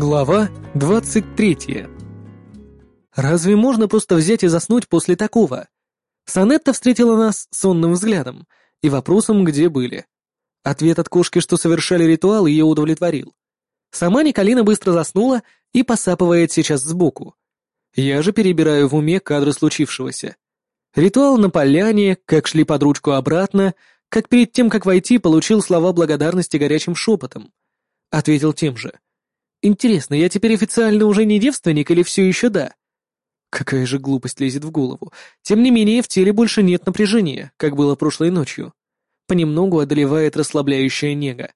Глава 23. Разве можно просто взять и заснуть после такого? Санетта встретила нас сонным взглядом и вопросом, где были. Ответ от кошки, что совершали ритуал, ее удовлетворил. Сама Николина быстро заснула и посапывает сейчас сбоку. Я же перебираю в уме кадры случившегося. Ритуал на поляне, как шли под ручку обратно, как перед тем, как войти, получил слова благодарности горячим шепотом. Ответил тем же. Интересно, я теперь официально уже не девственник или все еще да? Какая же глупость лезет в голову. Тем не менее, в теле больше нет напряжения, как было прошлой ночью. Понемногу одолевает расслабляющая нега.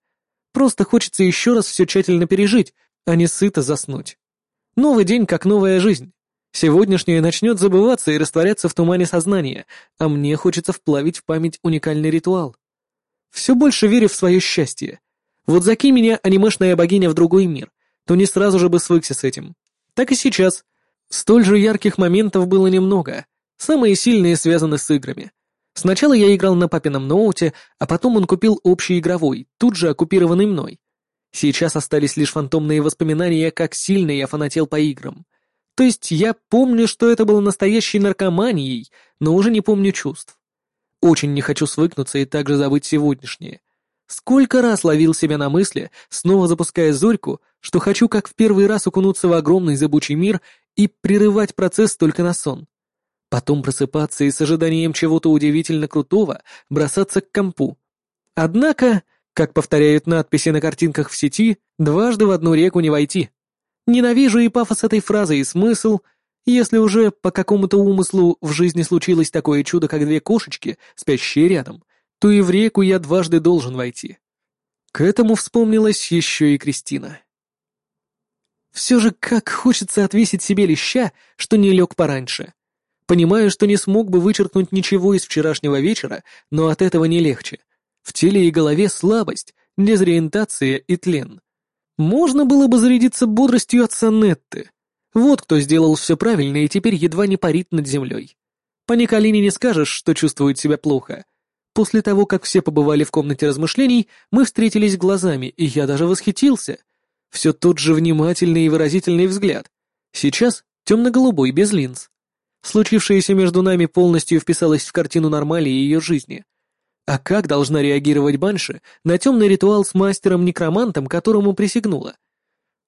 Просто хочется еще раз все тщательно пережить, а не сыто заснуть. Новый день, как новая жизнь. Сегодняшнее начнет забываться и растворяться в тумане сознания, а мне хочется вплавить в память уникальный ритуал. Все больше верю в свое счастье. Вот закинь меня анимешная богиня в другой мир, то не сразу же бы свыкся с этим. Так и сейчас. Столь же ярких моментов было немного. Самые сильные связаны с играми. Сначала я играл на папином ноуте, а потом он купил общий игровой, тут же оккупированный мной. Сейчас остались лишь фантомные воспоминания, как сильно я фанател по играм. То есть я помню, что это было настоящей наркоманией, но уже не помню чувств. Очень не хочу свыкнуться и также забыть сегодняшнее. Сколько раз ловил себя на мысли, снова запуская зорьку, что хочу как в первый раз окунуться в огромный зыбучий мир и прерывать процесс только на сон. Потом просыпаться и с ожиданием чего-то удивительно крутого бросаться к компу. Однако, как повторяют надписи на картинках в сети, дважды в одну реку не войти. Ненавижу и пафос этой фразы, и смысл, если уже по какому-то умыслу в жизни случилось такое чудо, как две кошечки, спящие рядом, в реку я дважды должен войти. К этому вспомнилась еще и Кристина. Все же как хочется отвесить себе леща, что не лег пораньше. Понимаю, что не смог бы вычеркнуть ничего из вчерашнего вечера, но от этого не легче. В теле и голове слабость, дезориентация и тлен. Можно было бы зарядиться бодростью от Санетты. Вот кто сделал все правильно и теперь едва не парит над землей. По Николине не скажешь, что чувствует себя плохо. После того, как все побывали в комнате размышлений, мы встретились глазами, и я даже восхитился. Все тот же внимательный и выразительный взгляд. Сейчас темно-голубой, без линз. Случившееся между нами полностью вписалось в картину Нормали и ее жизни. А как должна реагировать Банши на темный ритуал с мастером-некромантом, которому присягнула?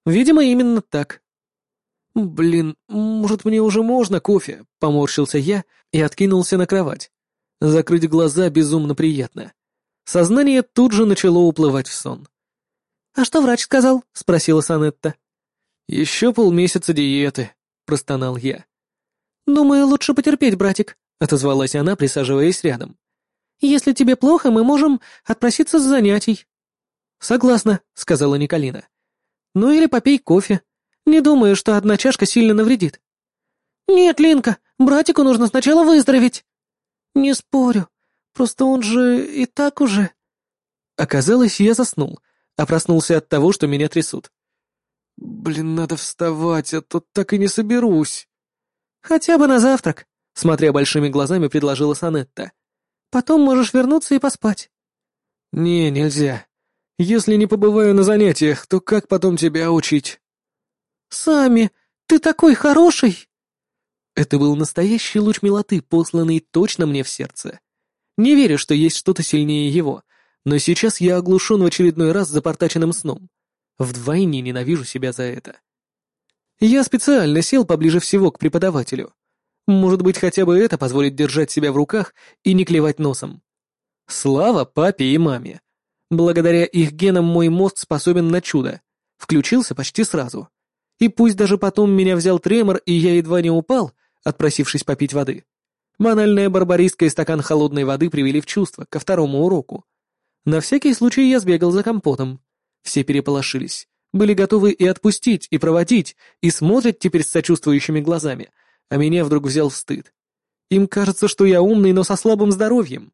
Видимо, именно так. «Блин, может, мне уже можно кофе?» — поморщился я и откинулся на кровать. Закрыть глаза безумно приятно. Сознание тут же начало уплывать в сон. «А что врач сказал?» — спросила Санетта. «Еще полмесяца диеты», — простонал я. «Думаю, лучше потерпеть, братик», — отозвалась она, присаживаясь рядом. «Если тебе плохо, мы можем отпроситься с занятий». «Согласна», — сказала Николина. «Ну или попей кофе. Не думаю, что одна чашка сильно навредит». «Нет, Линка, братику нужно сначала выздороветь». «Не спорю. Просто он же и так уже...» Оказалось, я заснул, а проснулся от того, что меня трясут. «Блин, надо вставать, а то так и не соберусь». «Хотя бы на завтрак», — смотря большими глазами, предложила Санетта. «Потом можешь вернуться и поспать». «Не, нельзя. Если не побываю на занятиях, то как потом тебя учить?» «Сами, ты такой хороший!» Это был настоящий луч милоты, посланный точно мне в сердце. Не верю, что есть что-то сильнее его, но сейчас я оглушен в очередной раз запортаченным сном. Вдвойне ненавижу себя за это. Я специально сел поближе всего к преподавателю. Может быть, хотя бы это позволит держать себя в руках и не клевать носом. Слава папе и маме. Благодаря их генам мой мозг способен на чудо. Включился почти сразу. И пусть даже потом меня взял тремор, и я едва не упал, отпросившись попить воды. Банальная барбаристка и стакан холодной воды привели в чувство ко второму уроку. На всякий случай я сбегал за компотом. Все переполошились, были готовы и отпустить, и проводить, и смотрят теперь с сочувствующими глазами, а меня вдруг взял стыд. Им кажется, что я умный, но со слабым здоровьем.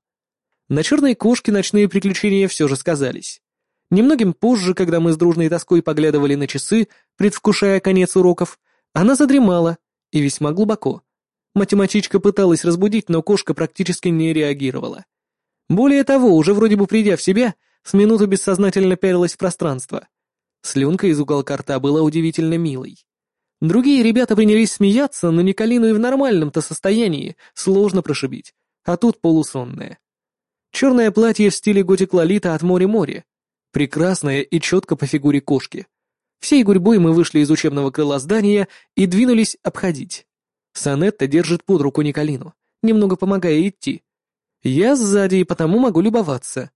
На черной кошке ночные приключения все же сказались. Немногим позже, когда мы с дружной тоской поглядывали на часы, предвкушая конец уроков, она задремала, и весьма глубоко. Математичка пыталась разбудить, но кошка практически не реагировала. Более того, уже вроде бы придя в себя, с минуту бессознательно пялилась в пространство. Слюнка из уголка рта была удивительно милой. Другие ребята принялись смеяться, но Николину и в нормальном-то состоянии сложно прошибить, а тут полусонная. Черное платье в стиле готик Лолита от море-море. Прекрасное и четко по фигуре кошки. Всей гурьбой мы вышли из учебного крыла здания и двинулись обходить. Санетта держит под руку Николину, немного помогая идти. Я сзади и потому могу любоваться.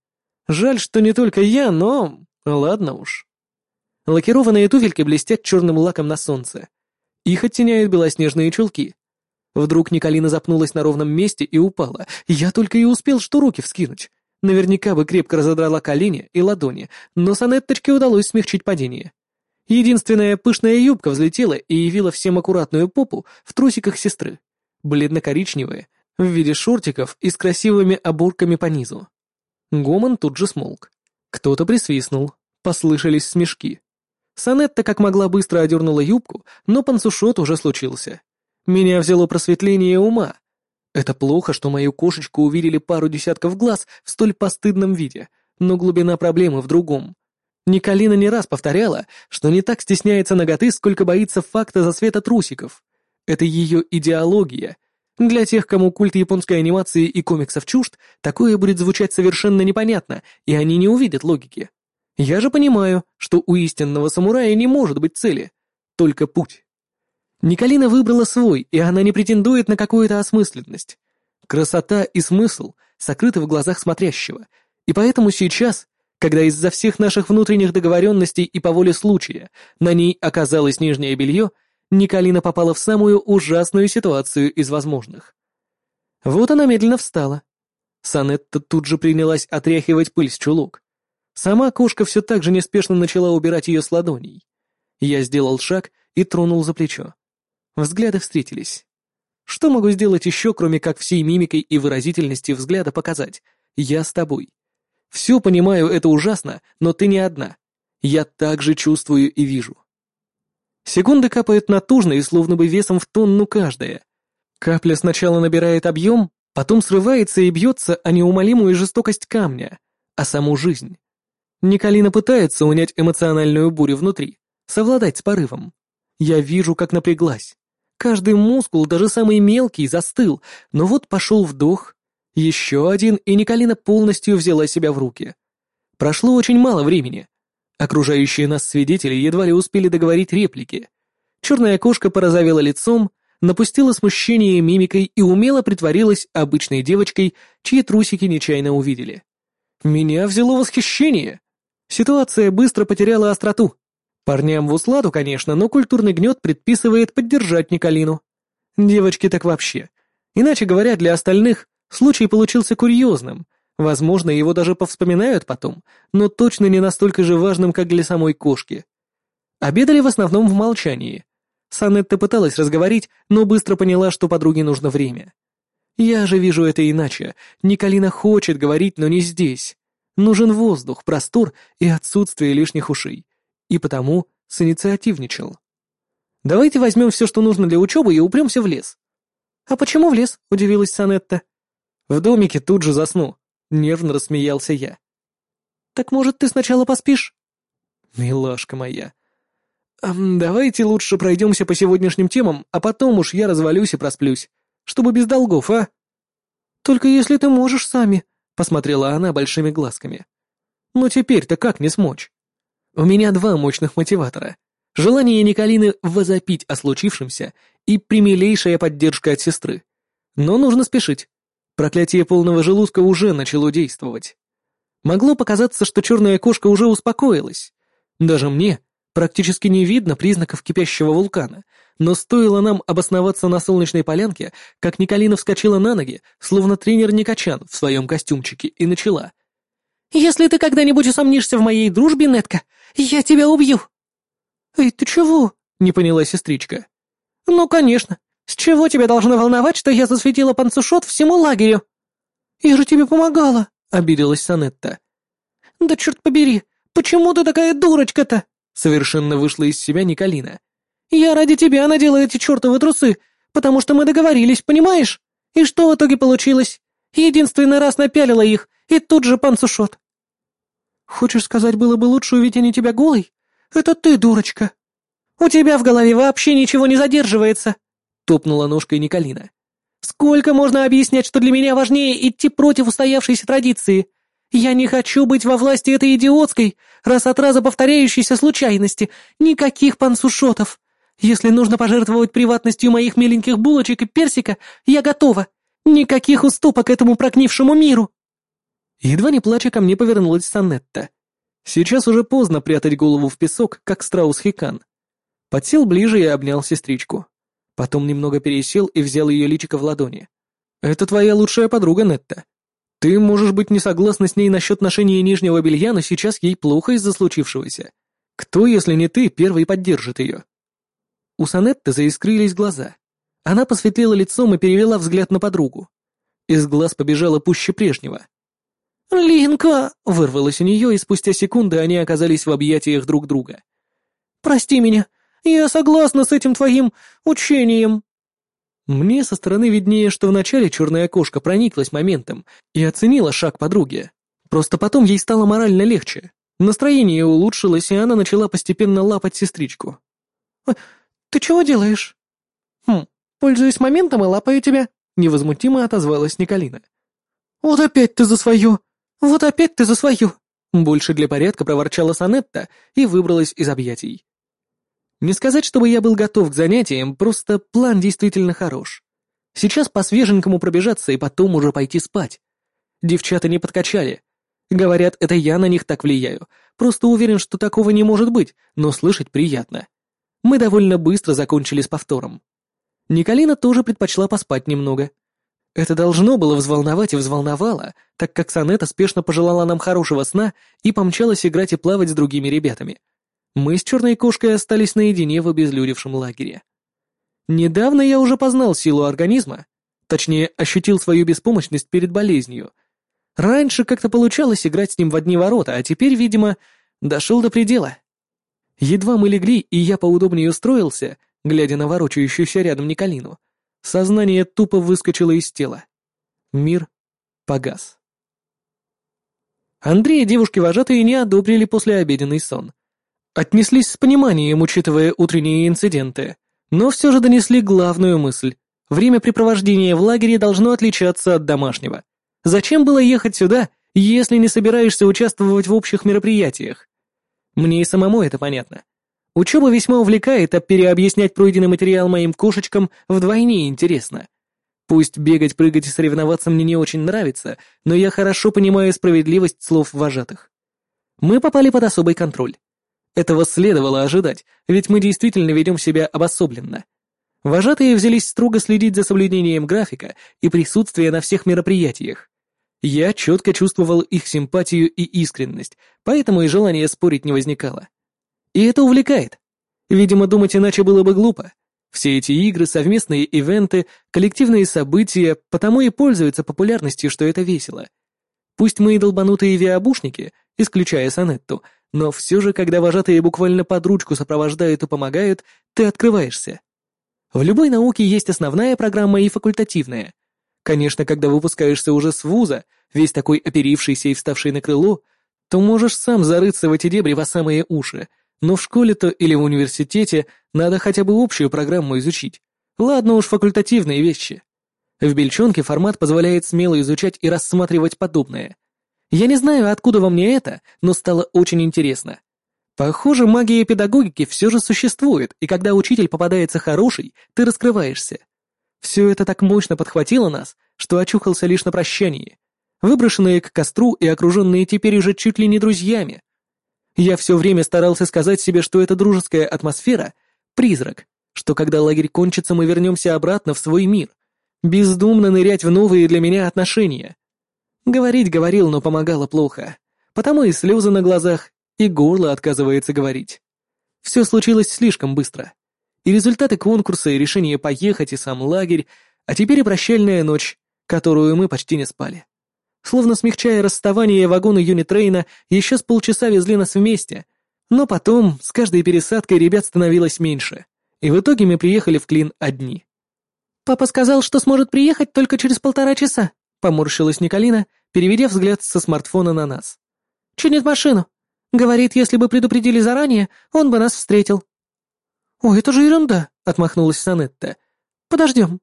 Жаль, что не только я, но... Ладно уж. Лакированные туфельки блестят черным лаком на солнце. Их оттеняют белоснежные чулки. Вдруг Николина запнулась на ровном месте и упала. Я только и успел что руки вскинуть. Наверняка бы крепко разодрала колени и ладони, но Санетточке удалось смягчить падение. Единственная пышная юбка взлетела и явила всем аккуратную попу в трусиках сестры. Бледно-коричневые, в виде шортиков и с красивыми оборками по низу. Гомон тут же смолк. Кто-то присвистнул, послышались смешки. Санетта как могла быстро одернула юбку, но пансушот уже случился. Меня взяло просветление ума. Это плохо, что мою кошечку увидели пару десятков глаз в столь постыдном виде, но глубина проблемы в другом. Николина не раз повторяла, что не так стесняется ноготы, сколько боится факта засвета трусиков. Это ее идеология. Для тех, кому культ японской анимации и комиксов чужд, такое будет звучать совершенно непонятно, и они не увидят логики. Я же понимаю, что у истинного самурая не может быть цели, только путь. Николина выбрала свой, и она не претендует на какую-то осмысленность. Красота и смысл сокрыты в глазах смотрящего, и поэтому сейчас когда из-за всех наших внутренних договоренностей и по воле случая на ней оказалось нижнее белье, Николина попала в самую ужасную ситуацию из возможных. Вот она медленно встала. Санетта тут же принялась отряхивать пыль с чулок. Сама кошка все так же неспешно начала убирать ее с ладоней. Я сделал шаг и тронул за плечо. Взгляды встретились. Что могу сделать еще, кроме как всей мимикой и выразительностью взгляда показать? Я с тобой. Все понимаю, это ужасно, но ты не одна. Я также чувствую и вижу. Секунды капают натужно и словно бы весом в тонну каждая. Капля сначала набирает объем, потом срывается и бьется о неумолимую жестокость камня, о саму жизнь. Николина пытается унять эмоциональную бурю внутри, совладать с порывом. Я вижу, как напряглась. Каждый мускул, даже самый мелкий, застыл, но вот пошел вдох, еще один, и Николина полностью взяла себя в руки. Прошло очень мало времени. Окружающие нас свидетели едва ли успели договорить реплики. Черная кошка порозовела лицом, напустила смущение мимикой и умело притворилась обычной девочкой, чьи трусики нечаянно увидели. Меня взяло восхищение. Ситуация быстро потеряла остроту. Парням в усладу, конечно, но культурный гнет предписывает поддержать Николину. Девочки так вообще. Иначе говоря, для остальных Случай получился курьезным. Возможно, его даже повспоминают потом, но точно не настолько же важным, как для самой кошки. Обедали в основном в молчании. Санетта пыталась разговорить, но быстро поняла, что подруге нужно время. Я же вижу это иначе. Николина хочет говорить, но не здесь. Нужен воздух, простор и отсутствие лишних ушей. И потому инициативничал. Давайте возьмем все, что нужно для учебы, и упремся в лес. А почему в лес? удивилась Санетта. В домике тут же засну. Нервно рассмеялся я. Так может, ты сначала поспишь? Милашка моя. давайте лучше пройдемся по сегодняшним темам, а потом уж я развалюсь и просплюсь. Чтобы без долгов, а? Только если ты можешь сами, посмотрела она большими глазками. Но теперь-то как не смочь? У меня два мощных мотиватора. Желание Николины возопить о случившемся и примилейшая поддержка от сестры. Но нужно спешить. Проклятие полного желудка уже начало действовать. Могло показаться, что черная кошка уже успокоилась. Даже мне практически не видно признаков кипящего вулкана, но стоило нам обосноваться на солнечной полянке, как Николина вскочила на ноги, словно тренер Никачан в своем костюмчике, и начала. «Если ты когда-нибудь усомнишься в моей дружбе, Нетка, я тебя убью!» «Эй, ты чего?» — не поняла сестричка. «Ну, конечно. «С чего тебя должно волновать, что я засветила панцушот всему лагерю?» «Я же тебе помогала», — обиделась Санетта. «Да черт побери, почему ты такая дурочка-то?» Совершенно вышла из себя Николина. «Я ради тебя надела эти чертовы трусы, потому что мы договорились, понимаешь? И что в итоге получилось? Единственный раз напялила их, и тут же панцушот». «Хочешь сказать, было бы лучше увидеть они тебя голой? «Это ты, дурочка! У тебя в голове вообще ничего не задерживается!» — топнула ножкой Николина. «Сколько можно объяснять, что для меня важнее идти против устоявшейся традиции? Я не хочу быть во власти этой идиотской, раз от раза повторяющейся случайности. Никаких пансушотов. Если нужно пожертвовать приватностью моих миленьких булочек и персика, я готова. Никаких уступок этому прогнившему миру!» Едва не плача ко мне повернулась Санетта. Сейчас уже поздно прятать голову в песок, как страус Хикан. Подсел ближе и обнял сестричку. Потом немного пересел и взял ее личико в ладони. «Это твоя лучшая подруга, Нетта. Ты можешь быть не согласна с ней насчет ношения нижнего белья, но сейчас ей плохо из-за случившегося. Кто, если не ты, первый поддержит ее?» У Санетты заискрились глаза. Она посветлела лицом и перевела взгляд на подругу. Из глаз побежала пуще прежнего. «Линка!» — вырвалось у нее, и спустя секунды они оказались в объятиях друг друга. «Прости меня, я согласна с этим твоим учением». Мне со стороны виднее, что вначале черная кошка прониклась моментом и оценила шаг подруги. Просто потом ей стало морально легче. Настроение улучшилось, и она начала постепенно лапать сестричку. «Э, «Ты чего делаешь?» «Хм, пользуюсь моментом и лапаю тебя», — невозмутимо отозвалась Николина. «Вот опять ты за свое! Вот опять ты за свое!» Больше для порядка проворчала Санетта и выбралась из объятий. Не сказать, чтобы я был готов к занятиям, просто план действительно хорош. Сейчас по-свеженькому пробежаться и потом уже пойти спать. Девчата не подкачали. Говорят, это я на них так влияю. Просто уверен, что такого не может быть, но слышать приятно. Мы довольно быстро закончили с повтором. Николина тоже предпочла поспать немного. Это должно было взволновать и взволновало, так как Санета спешно пожелала нам хорошего сна и помчалась играть и плавать с другими ребятами. Мы с черной кошкой остались наедине в обезлюдевшем лагере. Недавно я уже познал силу организма, точнее, ощутил свою беспомощность перед болезнью. Раньше как-то получалось играть с ним в одни ворота, а теперь, видимо, дошел до предела. Едва мы легли, и я поудобнее устроился, глядя на ворочающуюся рядом Николину, сознание тупо выскочило из тела. Мир погас. Андрей и девушки-вожатые не одобрили послеобеденный сон. Отнеслись с пониманием, учитывая утренние инциденты, но все же донесли главную мысль. Времяпрепровождение в лагере должно отличаться от домашнего. Зачем было ехать сюда, если не собираешься участвовать в общих мероприятиях? Мне и самому это понятно. Учеба весьма увлекает, а переобъяснять пройденный материал моим кошечкам вдвойне интересно. Пусть бегать, прыгать и соревноваться мне не очень нравится, но я хорошо понимаю справедливость слов вожатых. Мы попали под особый контроль. Этого следовало ожидать, ведь мы действительно ведем себя обособленно. Вожатые взялись строго следить за соблюдением графика и присутствия на всех мероприятиях. Я четко чувствовал их симпатию и искренность, поэтому и желания спорить не возникало. И это увлекает. Видимо, думать иначе было бы глупо. Все эти игры, совместные ивенты, коллективные события потому и пользуются популярностью, что это весело. Пусть мы и долбанутые виабушники, исключая Санетту, но все же, когда вожатые буквально под ручку сопровождают и помогают, ты открываешься. В любой науке есть основная программа и факультативная — Конечно, когда выпускаешься уже с вуза, весь такой оперившийся и вставший на крыло, то можешь сам зарыться в эти дебри по самые уши, но в школе-то или в университете надо хотя бы общую программу изучить. Ладно уж факультативные вещи. В Бельчонке формат позволяет смело изучать и рассматривать подобное. Я не знаю, откуда во мне это, но стало очень интересно. Похоже, магия педагогики все же существует, и когда учитель попадается хороший, ты раскрываешься. Все это так мощно подхватило нас, что очухался лишь на прощании, выброшенные к костру и окруженные теперь уже чуть ли не друзьями. Я все время старался сказать себе, что эта дружеская атмосфера — призрак, что когда лагерь кончится, мы вернемся обратно в свой мир, бездумно нырять в новые для меня отношения. Говорить говорил, но помогало плохо, потому и слезы на глазах, и горло отказывается говорить. Все случилось слишком быстро и результаты конкурса, и решение поехать, и сам лагерь, а теперь и прощальная ночь, которую мы почти не спали. Словно смягчая расставание, вагоны юнитрейна еще с полчаса везли нас вместе, но потом с каждой пересадкой ребят становилось меньше, и в итоге мы приехали в Клин одни. «Папа сказал, что сможет приехать только через полтора часа», — поморщилась Николина, переведя взгляд со смартфона на нас. «Чинит машину. Говорит, если бы предупредили заранее, он бы нас встретил». «Ой, это же ерунда», — отмахнулась Санетта. «Подождем».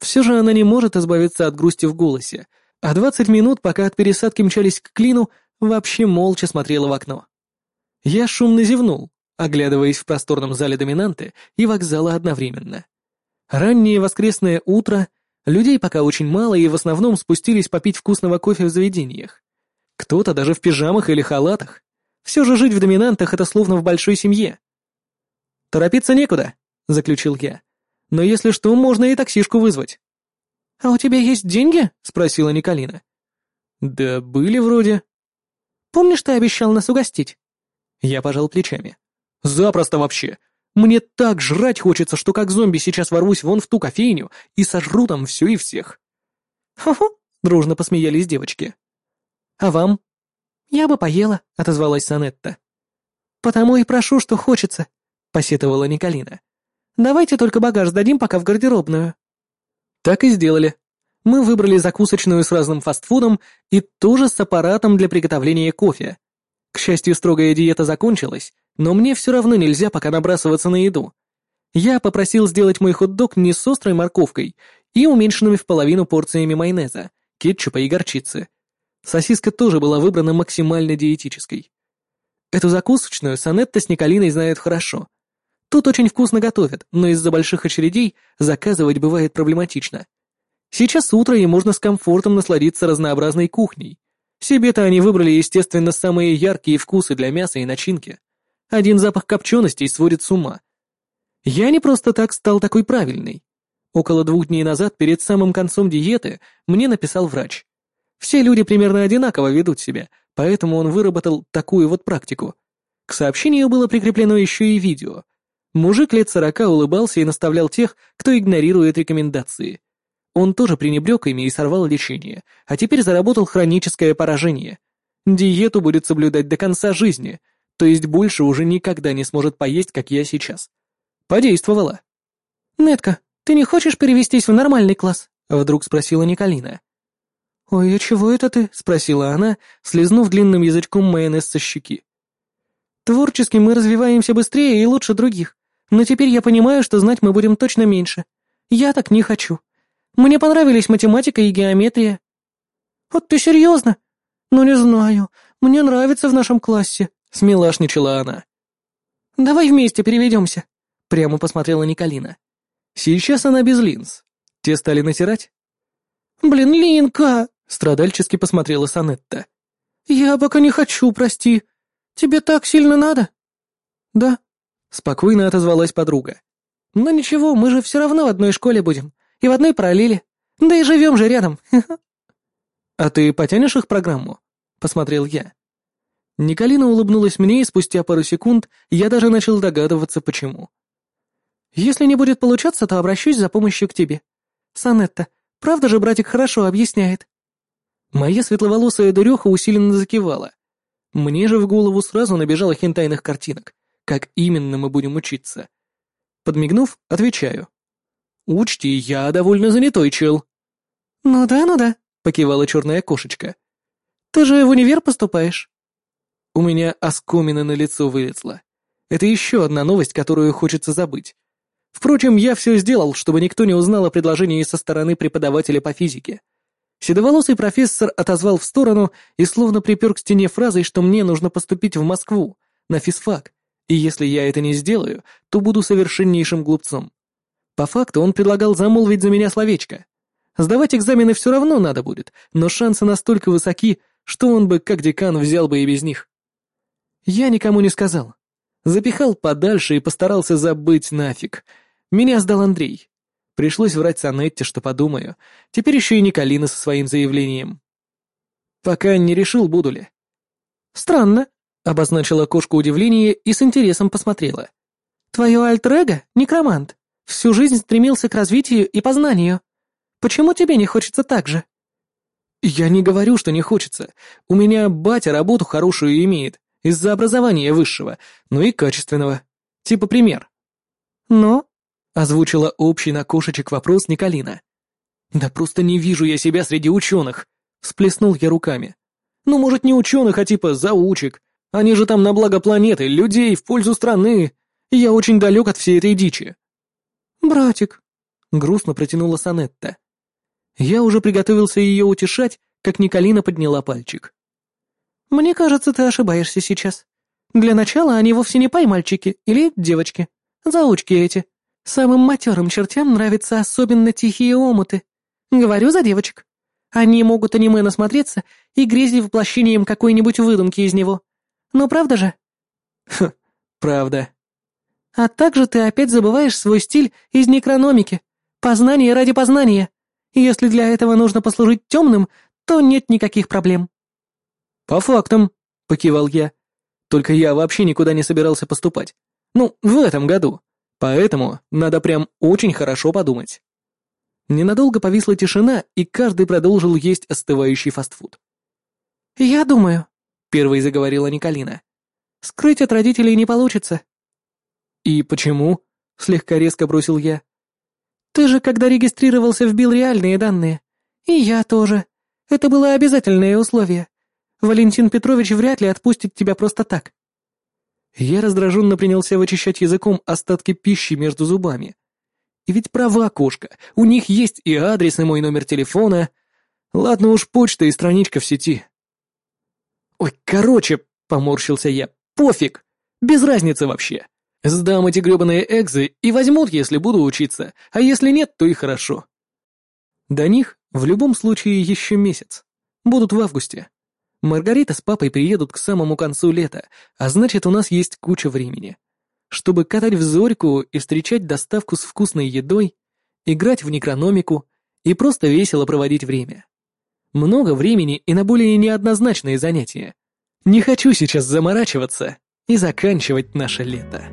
Все же она не может избавиться от грусти в голосе, а двадцать минут, пока от пересадки мчались к клину, вообще молча смотрела в окно. Я шумно зевнул, оглядываясь в просторном зале доминанты и вокзала одновременно. Раннее воскресное утро, людей пока очень мало и в основном спустились попить вкусного кофе в заведениях. Кто-то даже в пижамах или халатах. Все же жить в доминантах — это словно в большой семье. «Торопиться некуда», — заключил я. «Но если что, можно и таксишку вызвать». «А у тебя есть деньги?» — спросила Николина. «Да были вроде». «Помнишь, ты обещал нас угостить?» Я пожал плечами. «Запросто вообще. Мне так жрать хочется, что как зомби сейчас ворвусь вон в ту кофейню и сожру там все и всех». «Хо-хо», — дружно посмеялись девочки. «А вам?» «Я бы поела», — отозвалась Санетта. «Потому и прошу, что хочется», — посетовала Николина. «Давайте только багаж сдадим пока в гардеробную». Так и сделали. Мы выбрали закусочную с разным фастфудом и тоже с аппаратом для приготовления кофе. К счастью, строгая диета закончилась, но мне все равно нельзя пока набрасываться на еду. Я попросил сделать мой хот-дог не с острой морковкой и уменьшенными в половину порциями майонеза, кетчупа и горчицы. Сосиска тоже была выбрана максимально диетической. Эту закусочную Санетта с Николиной знают хорошо. Тут очень вкусно готовят, но из-за больших очередей заказывать бывает проблематично. Сейчас утро, и можно с комфортом насладиться разнообразной кухней. Себе-то они выбрали, естественно, самые яркие вкусы для мяса и начинки. Один запах копченостей сводит с ума. Я не просто так стал такой правильный. Около двух дней назад, перед самым концом диеты, мне написал врач. Все люди примерно одинаково ведут себя, поэтому он выработал такую вот практику. К сообщению было прикреплено еще и видео. Мужик лет сорока улыбался и наставлял тех, кто игнорирует рекомендации. Он тоже пренебрег ими и сорвал лечение, а теперь заработал хроническое поражение. Диету будет соблюдать до конца жизни, то есть больше уже никогда не сможет поесть, как я сейчас. Подействовало. «Нетка, ты не хочешь перевестись в нормальный класс?» — вдруг спросила Николина. «Ой, а чего это ты?» — спросила она, слезнув длинным язычком майонез со щеки. «Творчески мы развиваемся быстрее и лучше других, но теперь я понимаю, что знать мы будем точно меньше. Я так не хочу. Мне понравились математика и геометрия». «Вот ты серьезно?» «Ну не знаю. Мне нравится в нашем классе», — смелашничала она. «Давай вместе переведемся», — прямо посмотрела Николина. «Сейчас она без линз. Те стали натирать?» «Блин, Линка!» — страдальчески посмотрела Санетта. «Я пока не хочу, прости. Тебе так сильно надо?» «Да», — спокойно отозвалась подруга. «Но ничего, мы же все равно в одной школе будем. И в одной параллели. Да и живем же рядом. «А ты потянешь их программу?» — посмотрел я. Николина улыбнулась мне, и спустя пару секунд я даже начал догадываться, почему. «Если не будет получаться, то обращусь за помощью к тебе. Санетта, правда же братик хорошо объясняет?» Моя светловолосая дуреха усиленно закивала. Мне же в голову сразу набежало хентайных картинок, как именно мы будем учиться. Подмигнув, отвечаю. «Учти, я довольно занятой чел». «Ну да, ну да», — покивала черная кошечка. «Ты же в универ поступаешь?» У меня оскомина на лицо вылезла. Это еще одна новость, которую хочется забыть. Впрочем, я все сделал, чтобы никто не узнал о предложении со стороны преподавателя по физике. Седоволосый профессор отозвал в сторону и словно припер к стене фразой, что мне нужно поступить в Москву, на физфак, и если я это не сделаю, то буду совершеннейшим глупцом. По факту он предлагал замолвить за меня словечко. Сдавать экзамены все равно надо будет, но шансы настолько высоки, что он бы, как декан, взял бы и без них. Я никому не сказал. Запихал подальше и постарался забыть нафиг. Меня сдал Андрей. Пришлось врать Санетте, что подумаю. Теперь еще и Николина со своим заявлением. Пока не решил, буду ли. «Странно», — обозначила кошка удивление и с интересом посмотрела. «Твое альтер некромант, всю жизнь стремился к развитию и познанию. Почему тебе не хочется так же?» «Я не говорю, что не хочется. У меня батя работу хорошую имеет, из-за образования высшего, но и качественного. Типа пример». «Но?» Озвучила общий на кошечек вопрос Николина. «Да просто не вижу я себя среди ученых!» Всплеснул я руками. «Ну, может, не ученых, а типа заучек. Они же там на благо планеты, людей, в пользу страны. Я очень далек от всей этой дичи». «Братик», — грустно протянула Санетта. Я уже приготовился ее утешать, как Николина подняла пальчик. «Мне кажется, ты ошибаешься сейчас. Для начала они вовсе не пай-мальчики или девочки. Заучки эти. Самым матерым чертям нравятся особенно тихие омуты. Говорю за девочек. Они могут аниме насмотреться и грезить воплощением какой-нибудь выдумки из него. Ну правда же? Хм, правда. А также ты опять забываешь свой стиль из некрономики. Познание ради познания. Если для этого нужно послужить темным, то нет никаких проблем. По фактам, покивал я. Только я вообще никуда не собирался поступать. Ну, в этом году. Поэтому надо прям очень хорошо подумать. Ненадолго повисла тишина, и каждый продолжил есть остывающий фастфуд. «Я думаю», — первой заговорила Николина. «Скрыть от родителей не получится». «И почему?» — слегка резко бросил я. «Ты же, когда регистрировался, вбил реальные данные. И я тоже. Это было обязательное условие. Валентин Петрович вряд ли отпустит тебя просто так». Я раздраженно принялся вычищать языком остатки пищи между зубами. И ведь права кошка, у них есть и адрес, и мой номер телефона. Ладно уж, почта и страничка в сети. Ой, короче, поморщился я, пофиг, без разницы вообще. Сдам эти гребаные экзы и возьмут, если буду учиться, а если нет, то и хорошо. До них в любом случае еще месяц. Будут в августе. Маргарита с папой приедут к самому концу лета, а значит, у нас есть куча времени. Чтобы катать в зорьку и встречать доставку с вкусной едой, играть в некрономику и просто весело проводить время. Много времени и на более неоднозначные занятия. Не хочу сейчас заморачиваться и заканчивать наше лето.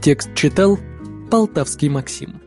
Текст читал Полтавский Максим